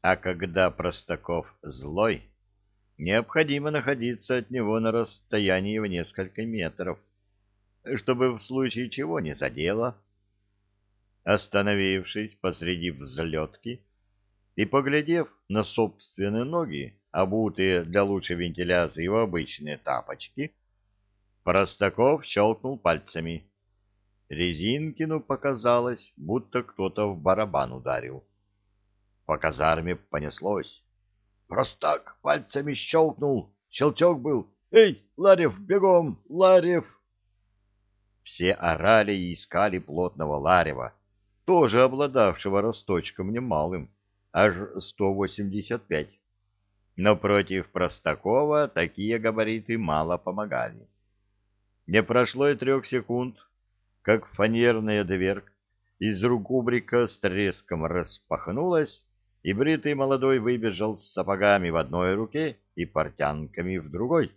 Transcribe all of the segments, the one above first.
А когда Простаков злой, необходимо находиться от него на расстоянии в несколько метров, чтобы в случае чего не задело. Остановившись посреди взлетки и поглядев на собственные ноги, обутые для лучшей вентиляции в обычные тапочки, Простаков щелкнул пальцами. Резинкину показалось, будто кто-то в барабан ударил. По казарме понеслось. Простак пальцами щелкнул, щелчок был. «Эй, Ларев, бегом, Ларев!» Все орали и искали плотного Ларева, тоже обладавшего росточком немалым, аж 185. Но против Простакова такие габариты мало помогали. Не прошло и трех секунд, как фанерная дверка из рук кубрика с треском распахнулась, и бритый молодой выбежал с сапогами в одной руке и портянками в другой.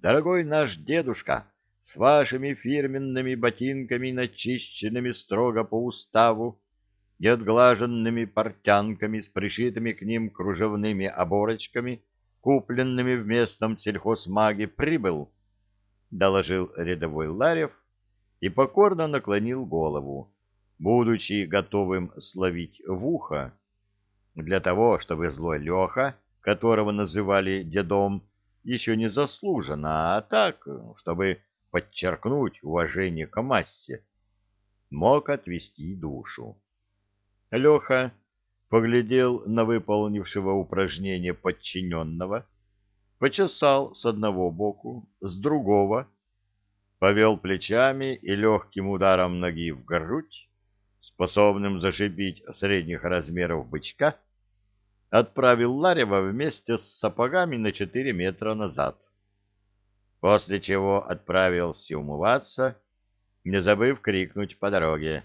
«Дорогой наш дедушка, с вашими фирменными ботинками, начищенными строго по уставу, и отглаженными портянками с пришитыми к ним кружевными оборочками, купленными в местном сельхозмаге, прибыл», — доложил рядовой Ларев, и покорно наклонил голову, будучи готовым словить в ухо, для того, чтобы злой Леха, которого называли дедом, еще не заслуженно, а так, чтобы подчеркнуть уважение к массе, мог отвести душу. Леха поглядел на выполнившего упражнение подчиненного, почесал с одного боку, с другого — повел плечами и легким ударом ноги в грудь, способным зашибить средних размеров бычка, отправил Ларева вместе с сапогами на четыре метра назад. После чего отправился умываться, не забыв крикнуть по дороге.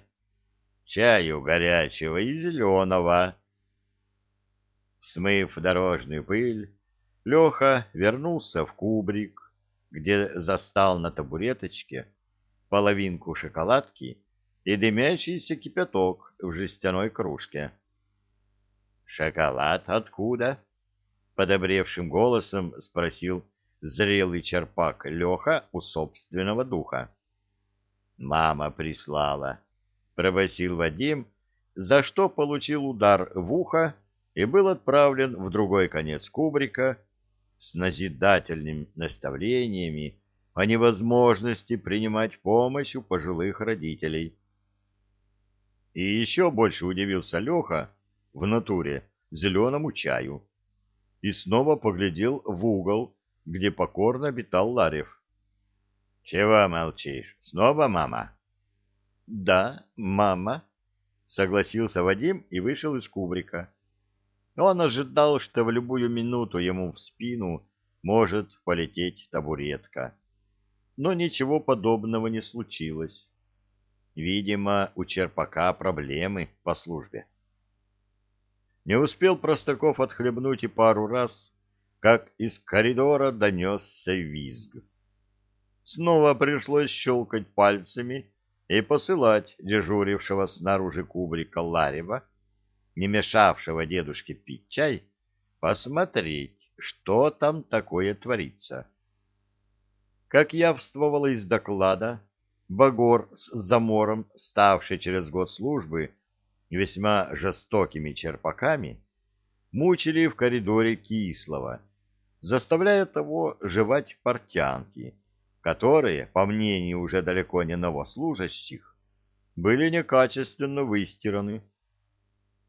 «Чаю горячего и зеленого!» Смыв дорожную пыль, Леха вернулся в кубрик, где застал на табуреточке половинку шоколадки и дымящийся кипяток в жестяной кружке. «Шоколад откуда?» — подобревшим голосом спросил зрелый черпак Леха у собственного духа. «Мама прислала», — пробасил Вадим, за что получил удар в ухо и был отправлен в другой конец кубрика, с назидательными наставлениями о невозможности принимать помощь у пожилых родителей. И еще больше удивился Леха в натуре зеленому чаю и снова поглядел в угол, где покорно обитал Ларев. — Чего молчишь? Снова мама? — Да, мама, — согласился Вадим и вышел из кубрика. Он ожидал, что в любую минуту ему в спину может полететь табуретка. Но ничего подобного не случилось. Видимо, у Черпака проблемы по службе. Не успел Простаков отхлебнуть и пару раз, как из коридора донесся визг. Снова пришлось щелкать пальцами и посылать дежурившего снаружи кубрика Ларева не мешавшего дедушке пить чай, посмотреть, что там такое творится. Как явствовало из доклада, Багор с Замором, ставший через год службы весьма жестокими черпаками, мучили в коридоре Кислого, заставляя того жевать портянки, которые, по мнению уже далеко не новослужащих, были некачественно выстираны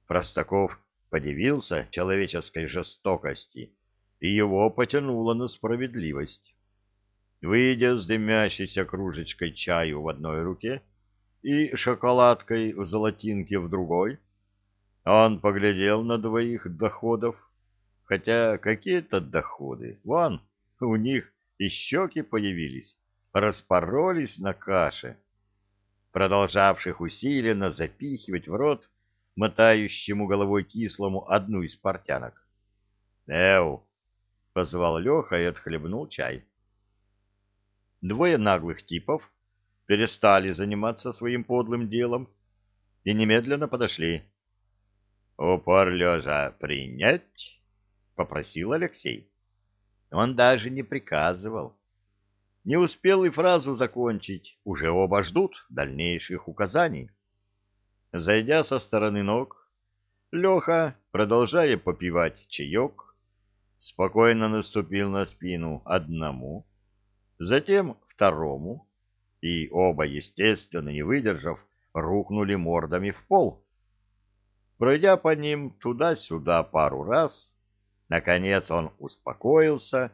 Простаков подивился человеческой жестокости, и его потянуло на справедливость. Выйдя с дымящейся кружечкой чаю в одной руке и шоколадкой в золотинке в другой, он поглядел на двоих доходов, хотя какие-то доходы, вон, у них и щеки появились, распоролись на каше, продолжавших усиленно запихивать в рот мотающему головой кислому одну из портянок. «Эу!» — позвал Леха и отхлебнул чай. Двое наглых типов перестали заниматься своим подлым делом и немедленно подошли. — упор лежа принять? — попросил Алексей. Он даже не приказывал. Не успел и фразу закончить, уже оба ждут дальнейших указаний. Зайдя со стороны ног, Леха, продолжая попивать чаек, спокойно наступил на спину одному, затем второму, и оба, естественно, не выдержав, рухнули мордами в пол. Пройдя по ним туда-сюда пару раз, наконец он успокоился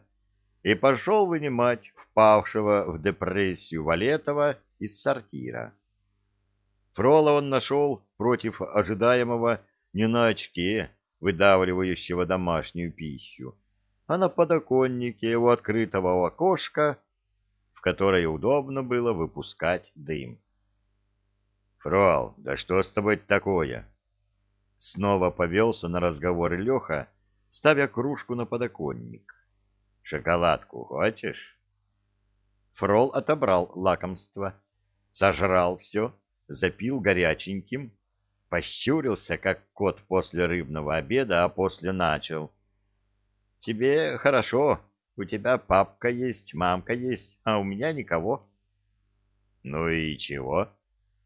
и пошел вынимать впавшего в депрессию Валетова из сортира. Фрола он нашел против ожидаемого не на очке, выдавливающего домашнюю пищу, а на подоконнике у открытого окошка, которое удобно было выпускать дым. «Фрол, да что с тобой такое?» Снова повелся на разговор Леха, ставя кружку на подоконник. «Шоколадку хочешь?» Фрол отобрал лакомство, сожрал все, запил горяченьким, пощурился, как кот после рыбного обеда, а после начал. «Тебе хорошо, у тебя папка есть, мамка есть, а у меня никого». «Ну и чего?»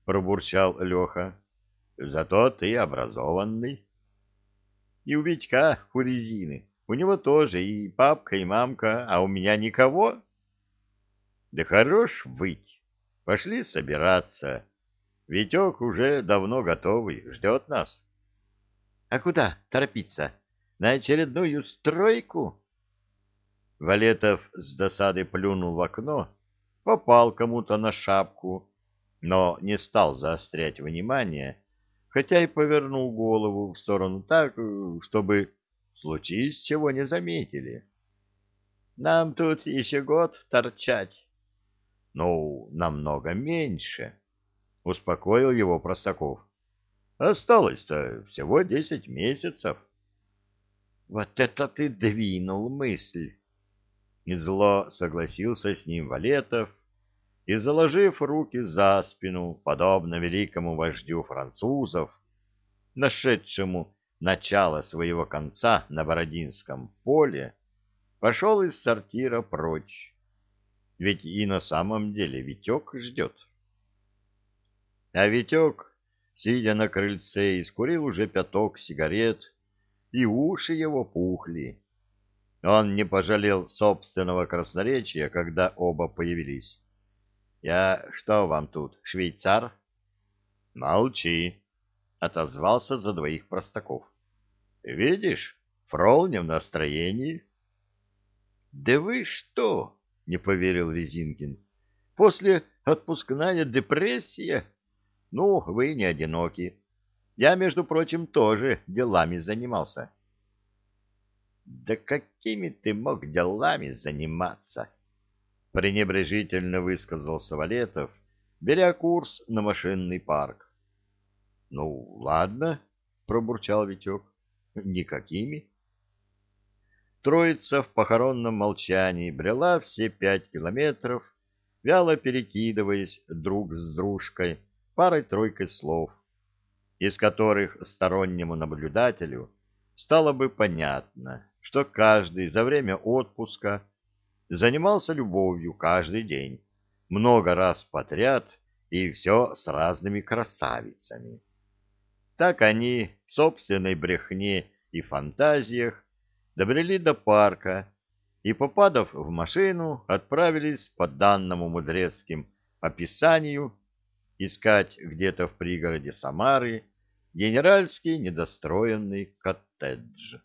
пробурчал Леха. Зато ты образованный. И у Витька, у резины, у него тоже и папка, и мамка, а у меня никого. Да хорош быть. Пошли собираться. Витек уже давно готовый, ждет нас. А куда торопиться? На очередную стройку? Валетов с досады плюнул в окно, попал кому-то на шапку, но не стал заострять внимание, хотя и повернул голову в сторону так, чтобы случись чего не заметили. Нам тут еще год торчать. Ну, намного меньше, — успокоил его Простаков. Осталось-то всего десять месяцев. Вот это ты двинул мысль! И зло согласился с ним Валетов, и, заложив руки за спину, подобно великому вождю французов, нашедшему начало своего конца на Бородинском поле, пошел из сортира прочь. Ведь и на самом деле Витек ждет. А Витек, сидя на крыльце, искурил уже пяток сигарет, и уши его пухли. Он не пожалел собственного красноречия, когда оба появились. Я что вам тут, швейцар? Молчи, отозвался за двоих простаков. Видишь, фрол не в настроении. Да вы что? Не поверил Резинкин. После отпускная депрессия? Ну, вы не одиноки. Я, между прочим, тоже делами занимался. Да какими ты мог делами заниматься? пренебрежительно высказался Валетов, беря курс на машинный парк. — Ну, ладно, — пробурчал Витек, — никакими. Троица в похоронном молчании брела все пять километров, вяло перекидываясь друг с дружкой парой-тройкой слов, из которых стороннему наблюдателю стало бы понятно, что каждый за время отпуска занимался любовью каждый день, много раз подряд и все с разными красавицами. Так они в собственной брехне и фантазиях добрели до парка и, попадав в машину, отправились по данному мудрецким описанию искать где-то в пригороде Самары генеральский недостроенный коттедж.